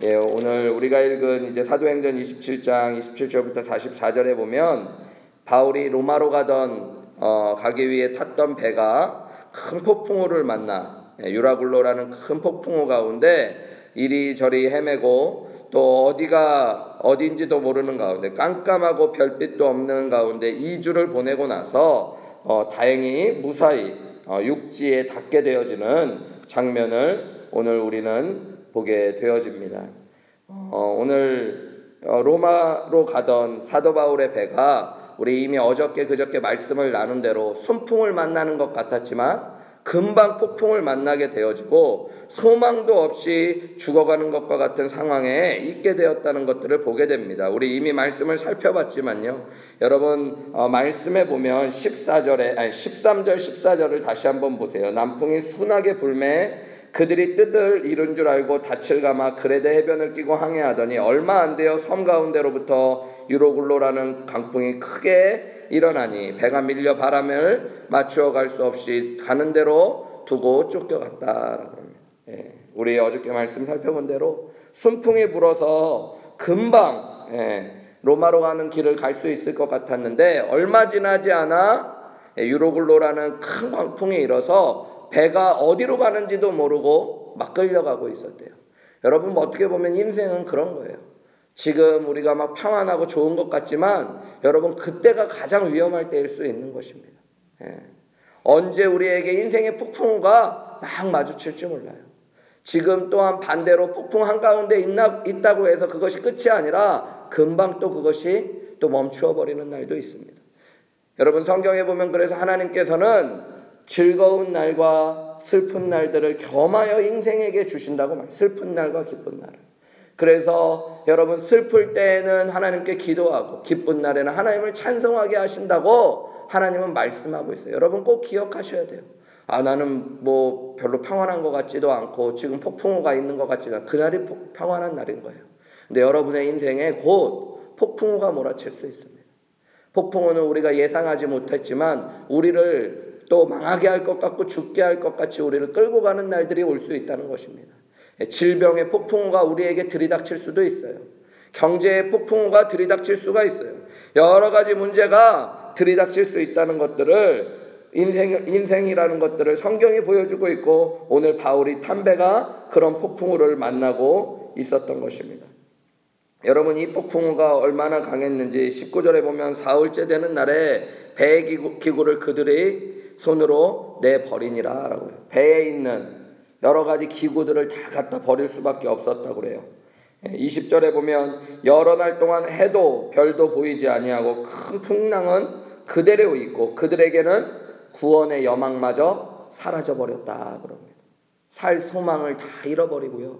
예, 오늘 우리가 읽은 이제 사도행전 27장 27절부터 44절에 보면 바울이 로마로 가던 어, 가기 위해 탔던 배가 큰 폭풍우를 만나 예, 유라굴로라는 큰 폭풍우 가운데 이리저리 헤매고 또 어디가 어딘지도 모르는 가운데 깜깜하고 별빛도 없는 가운데 2주를 보내고 나서 어, 다행히 무사히 어, 육지에 닿게 되어지는 장면을 오늘 우리는 보게 되어집니다. 어, 오늘 어, 로마로 가던 사도 바울의 배가 우리 이미 어저께 그저께 말씀을 나눈 대로 순풍을 만나는 것 같았지만 금방 폭풍을 만나게 되어지고 소망도 없이 죽어가는 것과 같은 상황에 있게 되었다는 것들을 보게 됩니다. 우리 이미 말씀을 살펴봤지만요. 여러분 어, 말씀에 보면 14절에 아니 13절 14절을 다시 한번 보세요. 남풍이 순하게 불매 그들이 뜻을 이룬 줄 알고 닻을 감아 그레데 해변을 끼고 항해하더니 얼마 안 되어 섬 가운데로부터 유로굴로라는 강풍이 크게 일어나니 배가 밀려 바람을 맞추어 갈 수 없이 가는 대로 두고 합니다. 예, 우리 어저께 말씀 살펴본 대로 순풍이 불어서 금방 예, 로마로 가는 길을 갈 수 있을 것 같았는데 얼마 지나지 않아 예, 유로글로라는 큰 광풍이 일어서 배가 어디로 가는지도 모르고 막 끌려가고 있었대요. 여러분 뭐 어떻게 보면 인생은 그런 거예요. 지금 우리가 막 평안하고 좋은 것 같지만 여러분 그때가 가장 위험할 때일 수 있는 것입니다. 예. 언제 우리에게 인생의 폭풍우가 막 마주칠지 몰라요. 지금 또한 반대로 폭풍 한가운데 있나, 있다고 해서 그것이 끝이 아니라 금방 또 그것이 또 멈추어 버리는 날도 있습니다. 여러분 성경에 보면 그래서 하나님께서는 즐거운 날과 슬픈 날들을 겸하여 인생에게 주신다고 말. 슬픈 날과 기쁜 날을. 그래서 여러분 슬플 때에는 하나님께 기도하고 기쁜 날에는 하나님을 찬송하게 하신다고 하나님은 말씀하고 있어요. 여러분 꼭 기억하셔야 돼요. 아 나는 뭐 별로 평안한 것 같지도 않고 지금 폭풍우가 있는 것 같지도 않고 그날이 평안한 날인 거예요. 근데 여러분의 인생에 곧 폭풍우가 몰아칠 수 있습니다. 폭풍우는 우리가 예상하지 못했지만 우리를 또 망하게 할 것 같고 죽게 할 것 같이 우리를 끌고 가는 날들이 올 수 있다는 것입니다. 질병의 폭풍우가 우리에게 들이닥칠 수도 있어요. 경제의 폭풍우가 들이닥칠 수가 있어요. 여러 가지 문제가 들이닥칠 수 있다는 것들을 인생, 인생이라는 것들을 성경이 보여주고 있고 오늘 바울이 탐배가 그런 폭풍우를 만나고 있었던 것입니다. 여러분 이 폭풍우가 얼마나 강했는지 19절에 보면 사흘째 되는 날에 배의 기구, 를 그들의 손으로 내 버리니라 라고 해요. 배에 있는 여러 가지 기구들을 다 갖다 버릴 수밖에 없었다고 그래요. 20절에 예, 보면 여러 날 동안 해도 별도 보이지 아니하고 큰 풍랑은 그대로 있고 그들에게는 구원의 여망마저 사라져 버렸다 그럽니다. 살 소망을 다 잃어버리고요.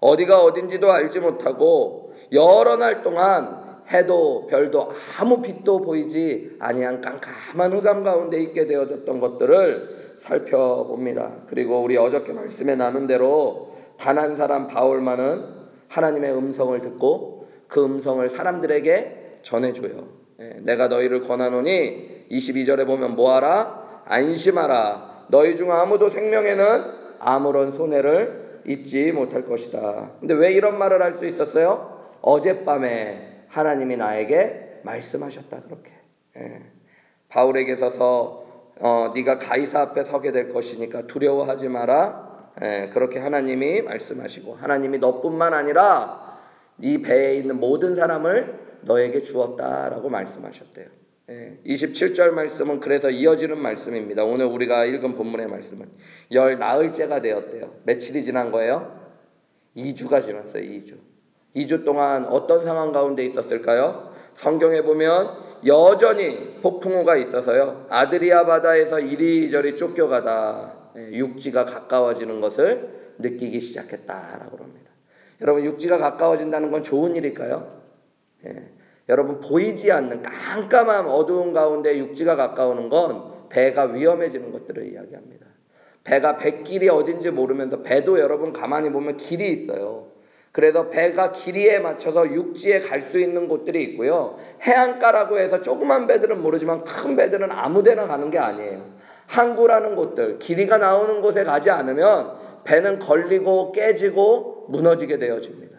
어디가 어딘지도 알지 못하고 여러 날 동안 해도 별도 아무 빛도 보이지 아니한 깜깜한 흑암 가운데 있게 되어졌던 것들을 살펴봅니다. 그리고 우리 어저께 말씀에 나눈 대로 단 한 사람 바울만은 하나님의 음성을 듣고 그 음성을 사람들에게 전해줘요. 예, 내가 너희를 권하노니 22절에 보면 뭐하라? 안심하라. 너희 중 아무도 생명에는 아무런 손해를 입지 못할 것이다. 근데 왜 이런 말을 할 수 있었어요? 어젯밤에 하나님이 나에게 말씀하셨다 그렇게. 예. 바울에게 서서 어, 네가 가이사 앞에 서게 될 것이니까 두려워하지 마라. 예, 그렇게 하나님이 말씀하시고 하나님이 너뿐만 아니라 네 배에 있는 모든 사람을 너에게 주었다라고 말씀하셨대요. 예, 27절 말씀은 그래서 이어지는 말씀입니다. 오늘 우리가 읽은 본문의 말씀은 열 나흘째가 되었대요. 며칠이 지난 거예요? 2주가 지났어요. 2주. 2주 동안 어떤 상황 가운데 있었을까요? 성경에 보면 여전히 폭풍우가 있어서요. 아드리아 바다에서 이리저리 쫓겨가다 예, 육지가 가까워지는 것을 느끼기 시작했다라고 합니다. 여러분 육지가 가까워진다는 건 좋은 일일까요? 예. 여러분 보이지 않는 깜깜한 어두운 가운데 육지가 가까우는 건 배가 위험해지는 것들을 이야기합니다. 배가 백길이 어딘지 모르면서 배도 여러분 가만히 보면 길이 있어요. 그래서 배가 길이에 맞춰서 육지에 갈 수 있는 곳들이 있고요. 해안가라고 해서 조그만 배들은 모르지만 큰 배들은 아무 데나 가는 게 아니에요. 항구라는 곳들, 길이가 나오는 곳에 가지 않으면 배는 걸리고 깨지고 무너지게 되어집니다.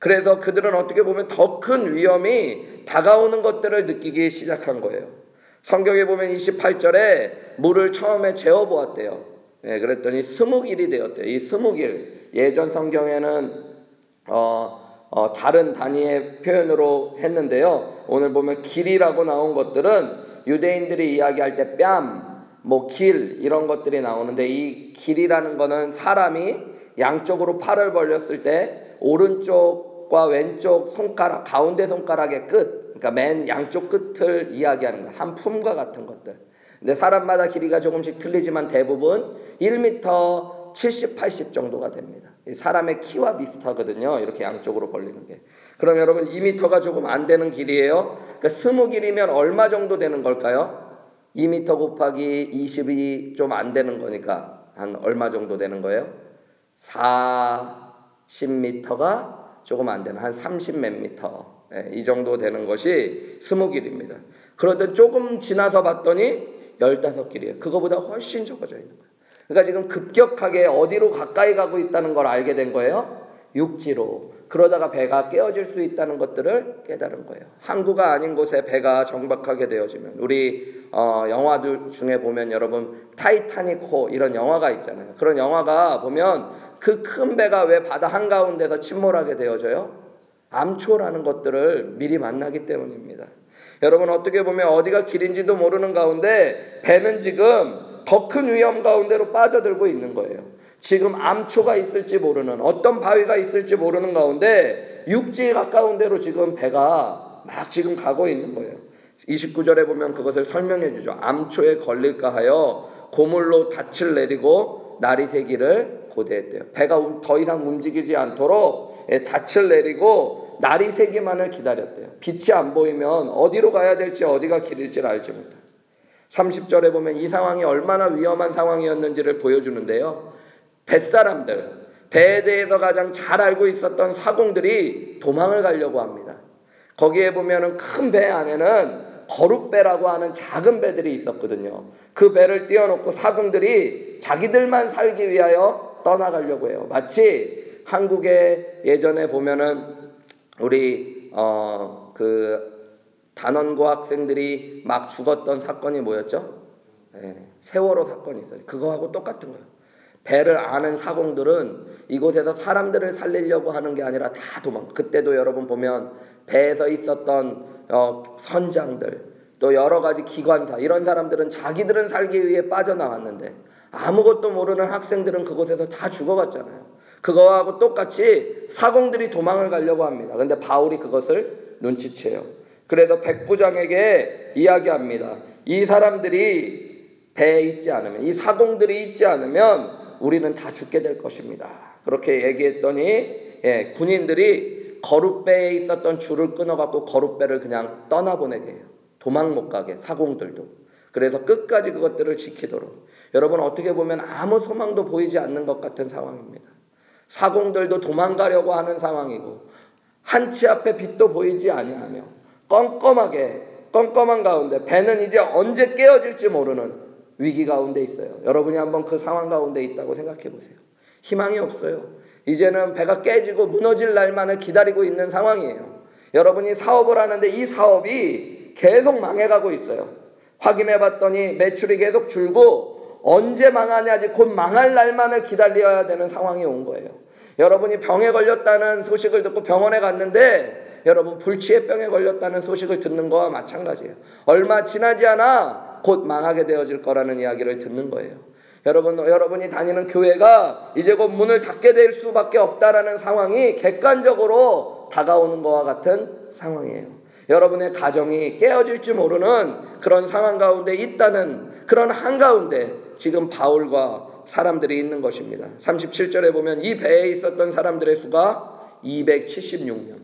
그래서 그들은 어떻게 보면 더 큰 위험이 다가오는 것들을 느끼기 시작한 거예요. 성경에 보면 28절에 물을 처음에 재어 보았대요. 네, 그랬더니 스무길이 되었대요. 이 스무길 예전 성경에는 어, 어, 다른 단위의 표현으로 했는데요. 오늘 보면 길이라고 나온 것들은 유대인들이 이야기할 때 뺨, 뭐 길 이런 것들이 나오는데 이 길이라는 거는 사람이 양쪽으로 팔을 벌렸을 때 오른쪽과 왼쪽 손가락 가운데 손가락의 끝, 그러니까 맨 양쪽 끝을 이야기하는 거, 한 품과 같은 것들. 근데 사람마다 길이가 조금씩 틀리지만 대부분 1m 70, 80 정도가 됩니다. 사람의 키와 비슷하거든요. 이렇게 양쪽으로 벌리는 게. 그럼 여러분 2m가 조금 안 되는 길이에요. 그러니까 20길이면 얼마 정도 되는 걸까요? 2m 곱하기 20이 좀 안 되는 거니까 한 얼마 정도 되는 거예요? 40m가 조금 안 되는 한 30몇 미터 네, 이 정도 되는 것이 20길입니다. 그런데 조금 지나서 봤더니 15길이에요. 그거보다 훨씬 적어져 있는 거예요. 그러니까 지금 급격하게 어디로 가까이 가고 있다는 걸 알게 된 거예요. 육지로. 그러다가 배가 깨어질 수 있다는 것들을 깨달은 거예요. 항구가 아닌 곳에 배가 정박하게 되어지면 우리 어, 영화들 중에 보면 여러분 타이타닉호 이런 영화가 있잖아요. 그런 영화가 보면 그 큰 배가 왜 바다 한가운데서 침몰하게 되어져요? 암초라는 것들을 미리 만나기 때문입니다. 여러분 어떻게 보면 어디가 길인지도 모르는 가운데 배는 지금 더 큰 위험 가운데로 빠져들고 있는 거예요. 지금 암초가 있을지 모르는 어떤 바위가 있을지 모르는 가운데 육지에 가까운 데로 지금 배가 막 지금 가고 있는 거예요. 29절에 보면 그것을 설명해 주죠. 암초에 걸릴까 하여 고물로 닻을 내리고 날이 새기를 고대했대요. 배가 더 이상 움직이지 않도록 예, 닻을 내리고 날이 새기만을 기다렸대요. 빛이 안 보이면 어디로 가야 될지 어디가 길일지 알지 못해. 30절에 보면 이 상황이 얼마나 위험한 상황이었는지를 보여주는데요. 뱃사람들, 배에 대해서 가장 잘 알고 있었던 사공들이 도망을 가려고 합니다. 거기에 보면은 큰 배 안에는 거룻배라고 하는 작은 배들이 있었거든요. 그 배를 띄워놓고 사공들이 자기들만 살기 위하여 떠나가려고 해요. 마치 한국에 예전에 보면은 우리 어 그 단원고 학생들이 막 죽었던 사건이 뭐였죠? 네, 세월호 사건이 있어요. 그거하고 똑같은 거예요. 배를 아는 사공들은 이곳에서 사람들을 살리려고 하는 게 아니라 다 도망. 그때도 여러분 보면 배에서 있었던 어, 선장들 또 여러 가지 기관사 이런 사람들은 자기들은 살기 위해 빠져나왔는데 아무것도 모르는 학생들은 그곳에서 다 죽어갔잖아요. 그거하고 똑같이 사공들이 도망을 가려고 합니다. 근데 바울이 그것을 눈치채요. 그래서 백부장에게 이야기합니다. 이 사람들이 배에 있지 않으면, 이 사공들이 있지 않으면 우리는 다 죽게 될 것입니다. 그렇게 얘기했더니 예, 군인들이 거룻배에 있었던 줄을 끊어갖고 거룻배를 그냥 떠나보내게 해요. 도망 못 가게 사공들도. 그래서 끝까지 그것들을 지키도록. 여러분 어떻게 보면 아무 소망도 보이지 않는 것 같은 상황입니다. 사공들도 도망가려고 하는 상황이고 한치 앞에 빛도 보이지 아니하며 껌껌하게 껌껌한 가운데 배는 이제 언제 깨어질지 모르는 위기 가운데 있어요. 여러분이 한번 그 상황 가운데 있다고 생각해 보세요. 희망이 없어요. 이제는 배가 깨지고 무너질 날만을 기다리고 있는 상황이에요. 여러분이 사업을 하는데 이 사업이 계속 망해가고 있어요. 확인해 봤더니 매출이 계속 줄고 언제 망하냐지 곧 망할 날만을 기다려야 되는 상황이 온 거예요. 여러분이 병에 걸렸다는 소식을 듣고 병원에 갔는데 여러분 불치의 병에 걸렸다는 소식을 듣는 거와 마찬가지예요. 얼마 지나지 않아 곧 망하게 되어질 거라는 이야기를 듣는 거예요. 여러분, 여러분이 다니는 교회가 이제 곧 문을 닫게 될 수밖에 없다라는 상황이 객관적으로 다가오는 것과 같은 상황이에요. 여러분의 가정이 깨어질지 모르는 그런 상황 가운데 있다는 그런 한가운데 지금 바울과 사람들이 있는 것입니다. 37절에 보면 이 배에 있었던 사람들의 수가 276명이에요.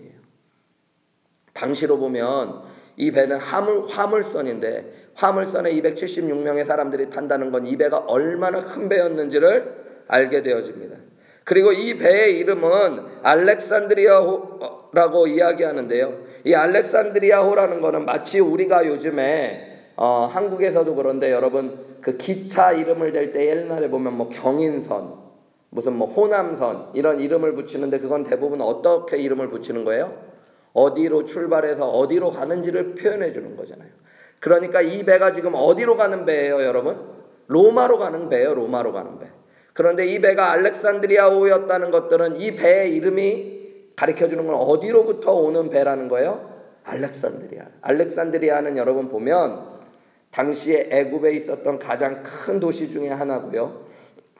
당시로 보면 이 배는 화물, 화물선인데 화물선에 276명의 사람들이 탄다는 건 이 배가 얼마나 큰 배였는지를 알게 되어집니다. 그리고 이 배의 이름은 알렉산드리아호라고 이야기하는데요. 이 알렉산드리아호라는 것은 마치 우리가 요즘에 어, 한국에서도 그런데 여러분 그 기차 이름을 댈 때 옛날에 보면 뭐 경인선, 무슨 뭐 호남선 이런 이름을 붙이는데 그건 대부분 어떻게 이름을 붙이는 거예요? 어디로 출발해서 어디로 가는지를 표현해 주는 거잖아요. 그러니까 이 배가 지금 어디로 가는 배예요, 여러분? 로마로 가는 배예요, 로마로 가는 배. 그런데 이 배가 알렉산드리아호였다는 것들은 이 배의 이름이 가르쳐 주는 건 어디로부터 오는 배라는 거예요? 알렉산드리아. 알렉산드리아는 여러분 보면 당시에 애굽에 있었던 가장 큰 도시 중에 하나고요.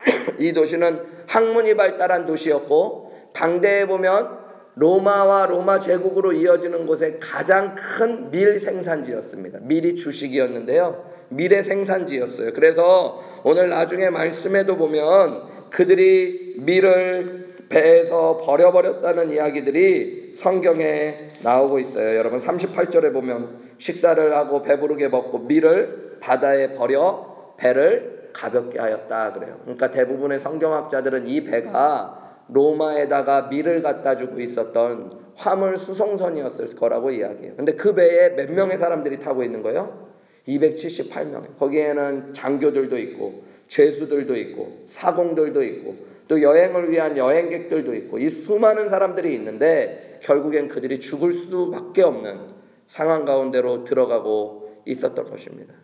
이 도시는 학문이 발달한 도시였고 당대에 보면 로마와 로마 제국으로 이어지는 곳에 가장 큰 밀 생산지였습니다. 밀이 주식이었는데요. 밀의 생산지였어요. 그래서 오늘 나중에 말씀에도 보면 그들이 밀을 배에서 버려버렸다는 이야기들이 성경에 나오고 있어요. 여러분 38절에 보면 식사를 하고 배부르게 먹고 밀을 바다에 버려 배를 가볍게 하였다 그래요. 그러니까 대부분의 성경학자들은 이 배가 로마에다가 밀을 갖다 주고 있었던 화물 수송선이었을 거라고 이야기해요. 근데 그 배에 몇 명의 사람들이 타고 있는 거예요? 278명. 거기에는 장교들도 있고 죄수들도 있고 사공들도 있고 또 여행을 위한 여행객들도 있고 이 수많은 사람들이 있는데 결국엔 그들이 죽을 수밖에 없는 상황 가운데로 들어가고 있었던 것입니다.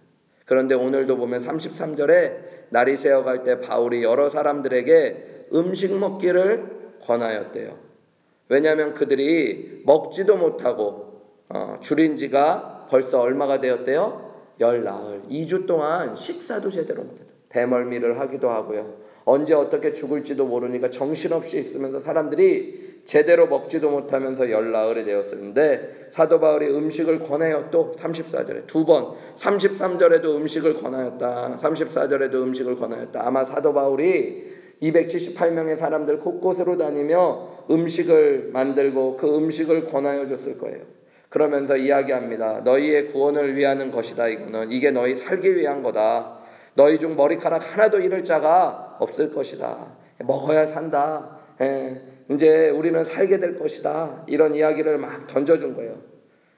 그런데 오늘도 보면 33절에 날이 새어갈 때 바울이 여러 사람들에게 음식 먹기를 권하였대요. 왜냐하면 그들이 먹지도 못하고 어, 줄인 지가 벌써 얼마가 되었대요? 열 나흘. 2주 동안 식사도 제대로 못했다. 대멀미를 하기도 하고요. 언제 어떻게 죽을지도 모르니까 정신없이 있으면서 사람들이 제대로 먹지도 못하면서 열나흘이 되었었는데 사도 바울이 음식을 권해요 또 34절에 두 번 33절에도 음식을 권하였다 34절에도 음식을 권하였다 아마 사도 바울이 278명의 사람들 곳곳으로 다니며 음식을 만들고 그 음식을 권하여 줬을 거예요. 그러면서 이야기합니다. 너희의 구원을 위하는 것이다. 이거는 이게 너희 살기 위한 거다. 너희 중 머리카락 하나도 잃을 자가 없을 것이다. 먹어야 산다. 예, 이제 우리는 살게 될 것이다. 이런 이야기를 막 던져준 거예요.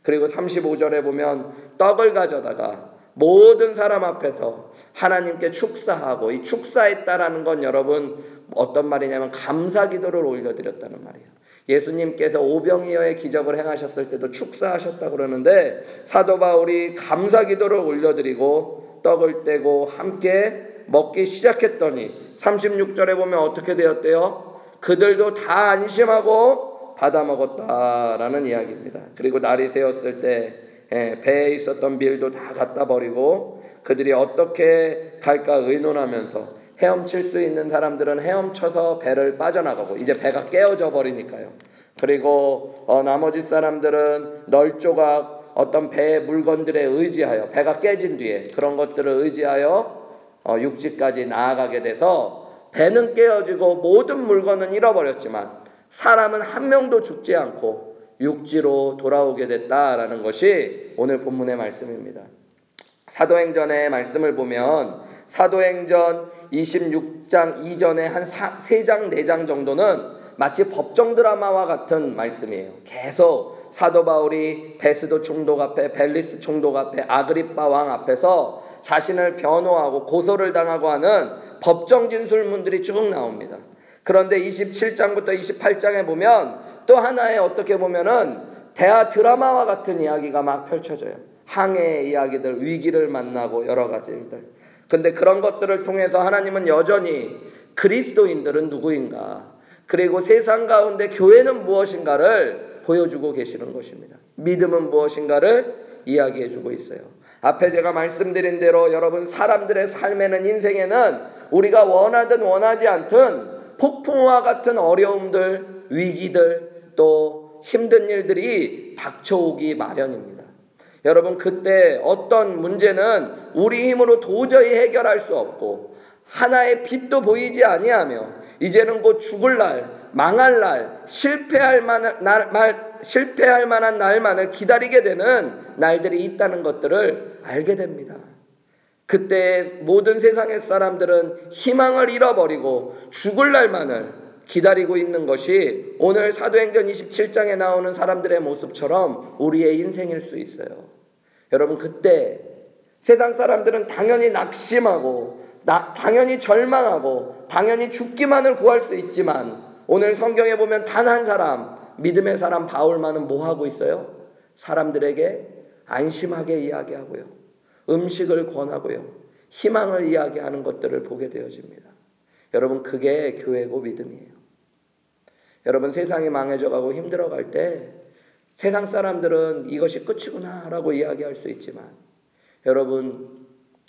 그리고 35절에 보면 떡을 가져다가 모든 사람 앞에서 하나님께 축사하고 이 축사했다라는 건 여러분 어떤 말이냐면 감사 기도를 올려드렸다는 말이에요. 예수님께서 오병이어의 기적을 행하셨을 때도 축사하셨다고 그러는데 사도 바울이 감사 기도를 올려드리고 떡을 떼고 함께 먹기 시작했더니 36절에 보면 어떻게 되었대요? 그들도 다 안심하고 받아 먹었다라는 이야기입니다. 그리고 날이 새었을 때 예, 배에 있었던 밀도 다 갖다 버리고 그들이 어떻게 갈까 의논하면서 헤엄칠 수 있는 사람들은 헤엄쳐서 배를 빠져나가고 이제 배가 깨어져 버리니까요. 그리고 어, 나머지 사람들은 널조각 어떤 배의 물건들에 의지하여 배가 깨진 뒤에 그런 것들을 의지하여 어, 육지까지 나아가게 돼서 배는 깨어지고 모든 물건은 잃어버렸지만 사람은 한 명도 죽지 않고 육지로 돌아오게 됐다라는 것이 오늘 본문의 말씀입니다. 사도행전의 말씀을 보면 사도행전 26장 이전에 한 3장, 4장 정도는 마치 법정 드라마와 같은 말씀이에요. 계속 사도 바울이 베스도 총독 앞에, 벨리스 총독 앞에, 아그리파 왕 앞에서 자신을 변호하고 고소를 당하고 하는 법정 진술문들이 쭉 나옵니다. 그런데 27장부터 28장에 보면 또 하나의 어떻게 보면은 대화 드라마와 같은 이야기가 막 펼쳐져요. 항해의 이야기들, 위기를 만나고 여러 가지 일들. 근데 그런 것들을 통해서 하나님은 여전히 그리스도인들은 누구인가? 그리고 세상 가운데 교회는 무엇인가를 보여주고 계시는 것입니다. 믿음은 무엇인가를 이야기해 주고 있어요. 앞에 제가 말씀드린 대로 여러분 사람들의 삶에는 인생에는 우리가 원하든 원하지 않든 폭풍과 같은 어려움들, 위기들, 또 힘든 일들이 닥쳐오기 마련입니다. 여러분, 그때 어떤 문제는 우리 힘으로 도저히 해결할 수 없고, 하나의 빛도 보이지 아니하며, 이제는 곧 죽을 날, 망할 날, 실패할 만한 날, 말, 실패할 만한 날만을 기다리게 되는 날들이 있다는 것들을 알게 됩니다. 그때 모든 세상의 사람들은 희망을 잃어버리고 죽을 날만을 기다리고 있는 것이 오늘 사도행전 27장에 나오는 사람들의 모습처럼 우리의 인생일 수 있어요. 여러분, 그때 세상 사람들은 당연히 낙심하고, 나, 당연히 절망하고, 당연히 죽기만을 구할 수 있지만 오늘 성경에 보면 단 한 사람 믿음의 사람 바울만은 뭐 하고 있어요? 사람들에게 안심하게 이야기하고요. 음식을 권하고요. 희망을 이야기하는 것들을 보게 되어집니다. 여러분 그게 교회고 믿음이에요. 여러분 세상이 망해져 가고 힘들어 갈 때 세상 사람들은 이것이 끝이구나 라고 이야기할 수 있지만 여러분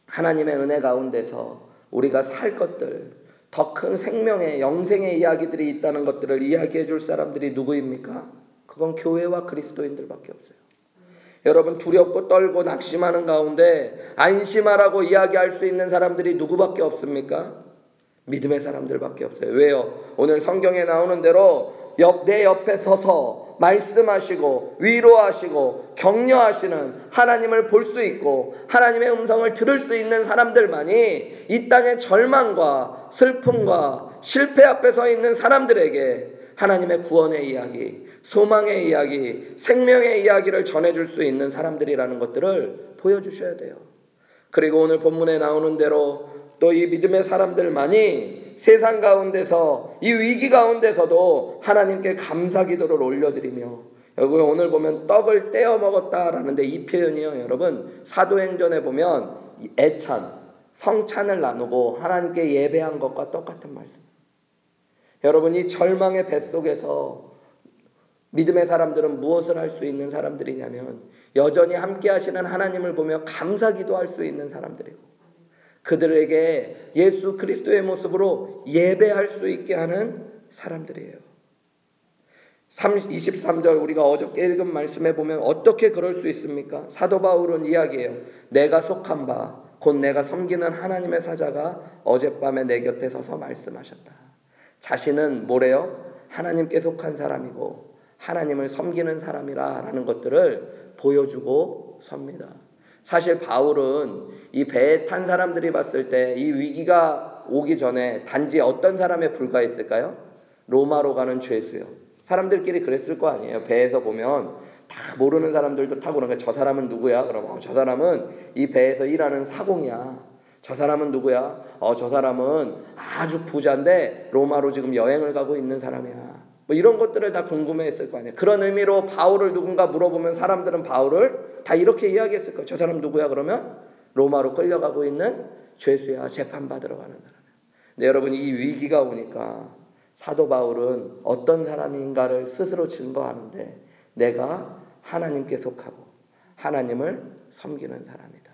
하나님의 은혜 가운데서 우리가 살 것들 더 큰 생명의 영생의 이야기들이 있다는 것들을 이야기해 줄 사람들이 누구입니까? 그건 교회와 그리스도인들밖에 없어요. 여러분 두렵고 떨고 낙심하는 가운데 안심하라고 이야기할 수 있는 사람들이 누구밖에 없습니까? 믿음의 사람들밖에 없어요. 왜요? 오늘 성경에 나오는 대로 옆, 내 옆에 서서 말씀하시고 위로하시고 격려하시는 하나님을 볼 수 있고 하나님의 음성을 들을 수 있는 사람들만이 이 땅의 절망과 슬픔과 실패 앞에 서 있는 사람들에게 하나님의 구원의 이야기, 소망의 이야기, 생명의 이야기를 전해줄 수 있는 사람들이라는 것들을 보여주셔야 돼요. 그리고 오늘 본문에 나오는 대로 또 이 믿음의 사람들만이 세상 가운데서 이 위기 가운데서도 하나님께 감사 기도를 올려드리며 여기 오늘 보면 떡을 떼어 먹었다라는데 이 표현이요 여러분 사도행전에 보면 애찬 성찬을 나누고 하나님께 예배한 것과 똑같은 말씀. 여러분 이 절망의 뱃속에서 믿음의 사람들은 무엇을 할 수 있는 사람들이냐면 여전히 함께 하시는 하나님을 보며 감사 기도할 수 있는 사람들이고 그들에게 예수 그리스도의 모습으로 예배할 수 있게 하는 사람들이에요. 23절 우리가 어저께 읽은 말씀에 보면 어떻게 그럴 수 있습니까? 사도 바울은 이야기해요. 내가 속한 바, 곧 내가 섬기는 하나님의 사자가 어젯밤에 내 곁에 서서 말씀하셨다. 자신은 뭐래요? 하나님께 속한 사람이고 하나님을 섬기는 사람이라 라는 것들을 보여주고 섭니다. 사실 바울은 이 배에 탄 사람들이 봤을 때 이 위기가 오기 전에 단지 어떤 사람에 불과했을까요? 로마로 가는 죄수요. 사람들끼리 그랬을 거 아니에요. 배에서 보면 다 모르는 사람들도 타고 그러니까 저 사람은 누구야? 그럼 어, 저 사람은 이 배에서 일하는 사공이야. 저 사람은 누구야? 어, 저 사람은 아주 부자인데 로마로 지금 여행을 가고 있는 사람이야. 뭐 이런 것들을 다 궁금해했을 거 아니에요. 그런 의미로 바울을 누군가 물어보면 사람들은 바울을 다 이렇게 이야기했을 거예요. 저 사람 누구야? 그러면 로마로 끌려가고 있는 죄수야. 재판받으러 가는 사람이야. 근데 여러분 이 위기가 오니까 사도 바울은 어떤 사람인가를 스스로 증거하는데 내가 하나님께 속하고 하나님을 섬기는 사람이다.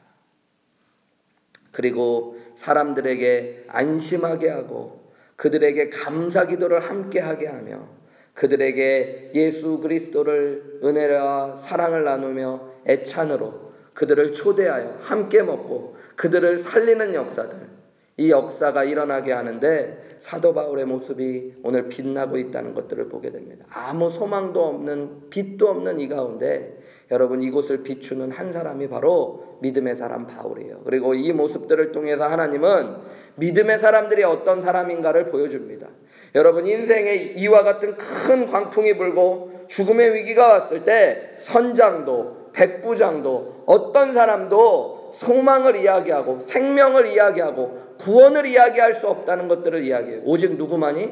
그리고 사람들에게 안심하게 하고 그들에게 감사 기도를 함께 하게 하며 그들에게 예수 그리스도를 은혜와 사랑을 나누며 애찬으로 그들을 초대하여 함께 먹고 그들을 살리는 역사들 이 역사가 일어나게 하는데 사도 바울의 모습이 오늘 빛나고 있다는 것들을 보게 됩니다. 아무 소망도 없는 빛도 없는 이 가운데 여러분 이곳을 비추는 한 사람이 바로 믿음의 사람 바울이에요. 그리고 이 모습들을 통해서 하나님은 믿음의 사람들이 어떤 사람인가를 보여줍니다. 여러분 인생에 이와 같은 큰 광풍이 불고 죽음의 위기가 왔을 때 선장도 백부장도 어떤 사람도 소망을 이야기하고 생명을 이야기하고 구원을 이야기할 수 없다는 것들을 이야기해요. 오직 누구만이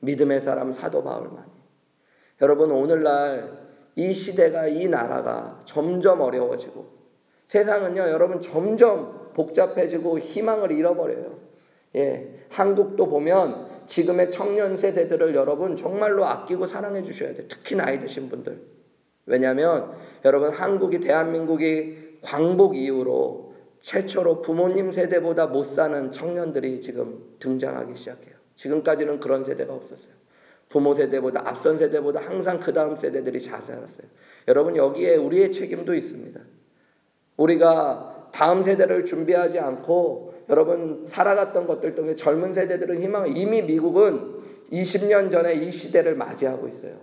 믿음의 사람 사도 바울만이. 여러분 오늘날 이 시대가 이 나라가 점점 어려워지고 세상은요 여러분 점점 복잡해지고 희망을 잃어버려요. 예, 한국도 보면 지금의 청년 세대들을 여러분 정말로 아끼고 사랑해 주셔야 돼요. 특히 나이 드신 분들. 왜냐하면 여러분 한국이 대한민국이 광복 이후로 최초로 부모님 세대보다 못 사는 청년들이 지금 등장하기 시작해요. 지금까지는 그런 세대가 없었어요. 부모 세대보다 앞선 세대보다 항상 그 다음 세대들이 잘 살았어요. 여러분 여기에 우리의 책임도 있습니다. 우리가 다음 세대를 준비하지 않고 여러분 살아갔던 것들 때문에 젊은 세대들은 희망 이미 미국은 20년 전에 이 시대를 맞이하고 있어요.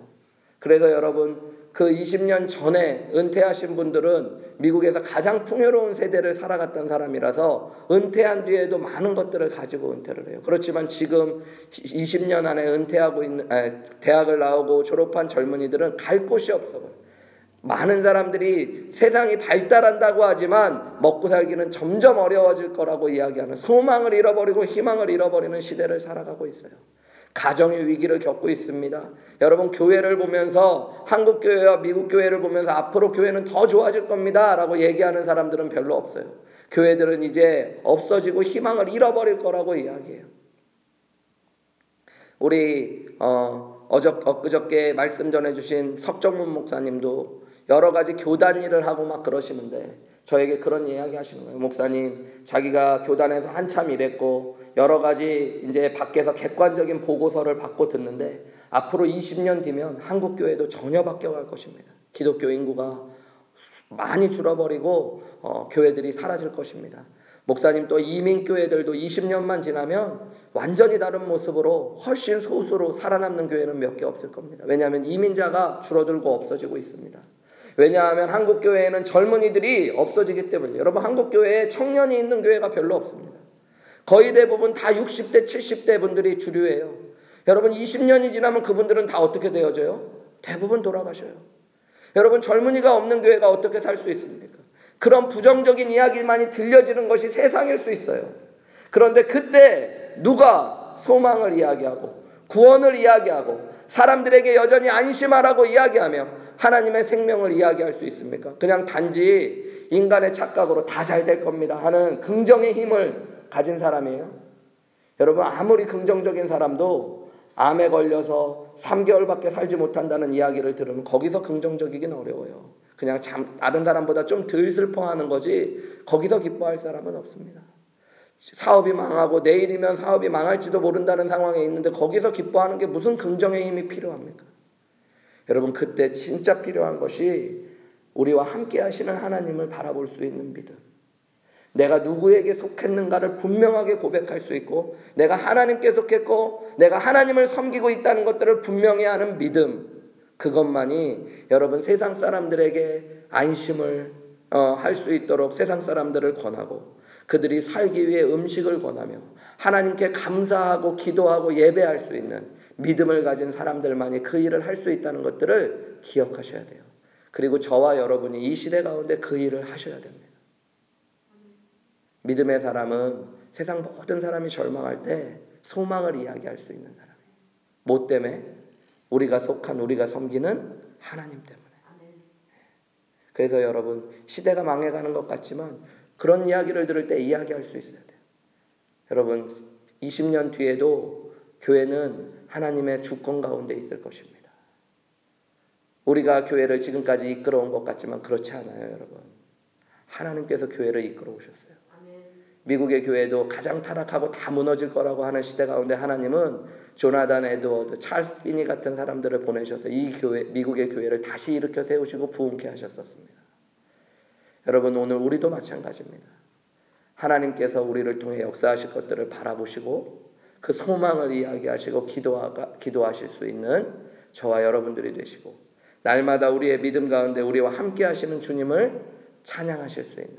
그래서 여러분 그 20년 전에 은퇴하신 분들은 미국에서 가장 풍요로운 세대를 살아갔던 사람이라서 은퇴한 뒤에도 많은 것들을 가지고 은퇴를 해요. 그렇지만 지금 20년 안에 은퇴하고 있는 아, 대학을 나오고 졸업한 젊은이들은 갈 곳이 없어. 많은 사람들이 세상이 발달한다고 하지만 먹고 살기는 점점 어려워질 거라고 이야기하는 소망을 잃어버리고 희망을 잃어버리는 시대를 살아가고 있어요. 가정의 위기를 겪고 있습니다. 여러분 교회를 보면서 한국 교회와 미국 교회를 보면서 앞으로 교회는 더 좋아질 겁니다라고 얘기하는 사람들은 별로 없어요. 교회들은 이제 없어지고 희망을 잃어버릴 거라고 이야기해요. 우리 어, 어저 엊그저께 말씀 전해 주신 석정문 목사님도 여러 가지 교단 일을 하고 막 그러시는데 저에게 그런 이야기 하시는 거예요. 목사님, 자기가 교단에서 한참 일했고 여러 가지 이제 밖에서 객관적인 보고서를 받고 듣는데 앞으로 20년 뒤면 한국 교회도 전혀 바뀌어갈 것입니다. 기독교 인구가 많이 줄어버리고 어, 교회들이 사라질 것입니다. 목사님 또 이민 교회들도 20년만 지나면 완전히 다른 모습으로 훨씬 소수로 살아남는 교회는 몇 개 없을 겁니다. 왜냐하면 이민자가 줄어들고 없어지고 있습니다. 왜냐하면 한국 교회에는 젊은이들이 없어지기 때문에 여러분 한국 교회에 청년이 있는 교회가 별로 없습니다. 거의 대부분 다 60대, 70대 분들이 주류예요. 여러분 20년이 지나면 그분들은 다 어떻게 되어져요? 대부분 돌아가셔요. 여러분 젊은이가 없는 교회가 어떻게 살 수 있습니까? 그런 부정적인 이야기만이 들려지는 것이 세상일 수 있어요. 그런데 그때 누가 소망을 이야기하고 구원을 이야기하고 사람들에게 여전히 안심하라고 이야기하며 하나님의 생명을 이야기할 수 있습니까? 그냥 단지 인간의 착각으로 다 잘 될 겁니다 하는 긍정의 힘을 가진 사람이에요. 여러분 아무리 긍정적인 사람도 암에 걸려서 3개월밖에 살지 못한다는 이야기를 들으면 거기서 긍정적이긴 어려워요. 그냥 참 다른 사람보다 좀 덜 슬퍼하는 거지 거기서 기뻐할 사람은 없습니다. 사업이 망하고 내일이면 사업이 망할지도 모른다는 상황에 있는데 거기서 기뻐하는 게 무슨 긍정의 힘이 필요합니까? 여러분 그때 진짜 필요한 것이 우리와 함께 하시는 하나님을 바라볼 수 있는 믿음. 내가 누구에게 속했는가를 분명하게 고백할 수 있고 내가 하나님께 속했고 내가 하나님을 섬기고 있다는 것들을 분명히 하는 믿음 그것만이 여러분 세상 사람들에게 안심을 어, 할 수 있도록 세상 사람들을 권하고 그들이 살기 위해 음식을 권하며 하나님께 감사하고 기도하고 예배할 수 있는 믿음을 가진 사람들만이 그 일을 할 수 있다는 것들을 기억하셔야 돼요. 그리고 저와 여러분이 이 시대 가운데 그 일을 하셔야 됩니다. 믿음의 사람은 세상 모든 사람이 절망할 때 소망을 이야기할 수 있는 사람이에요. 뭐 때문에? 우리가 속한 우리가 섬기는 하나님 때문에. 그래서 여러분 시대가 망해가는 것 같지만 그런 이야기를 들을 때 이야기할 수 있어야 돼요. 여러분 20년 뒤에도 교회는 하나님의 주권 가운데 있을 것입니다. 우리가 교회를 지금까지 이끌어온 것 같지만 그렇지 않아요, 여러분. 하나님께서 교회를 이끌어 오셨어요. 미국의 교회도 가장 타락하고 다 무너질 거라고 하는 시대 가운데 하나님은 조나단 에드워드, 찰스 피니 같은 사람들을 보내셔서 이 교회, 미국의 교회를 다시 일으켜 세우시고 부흥케 하셨었습니다. 여러분 오늘 우리도 마찬가지입니다. 하나님께서 우리를 통해 역사하실 것들을 바라보시고 그 소망을 이야기하시고 기도하, 기도하실 수 있는 저와 여러분들이 되시고 날마다 우리의 믿음 가운데 우리와 함께 하시는 주님을 찬양하실 수 있는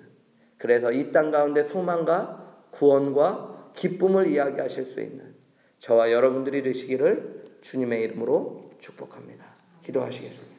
그래서 이 땅 가운데 소망과 구원과 기쁨을 이야기하실 수 있는 저와 여러분들이 되시기를 주님의 이름으로 축복합니다. 기도하시겠습니다.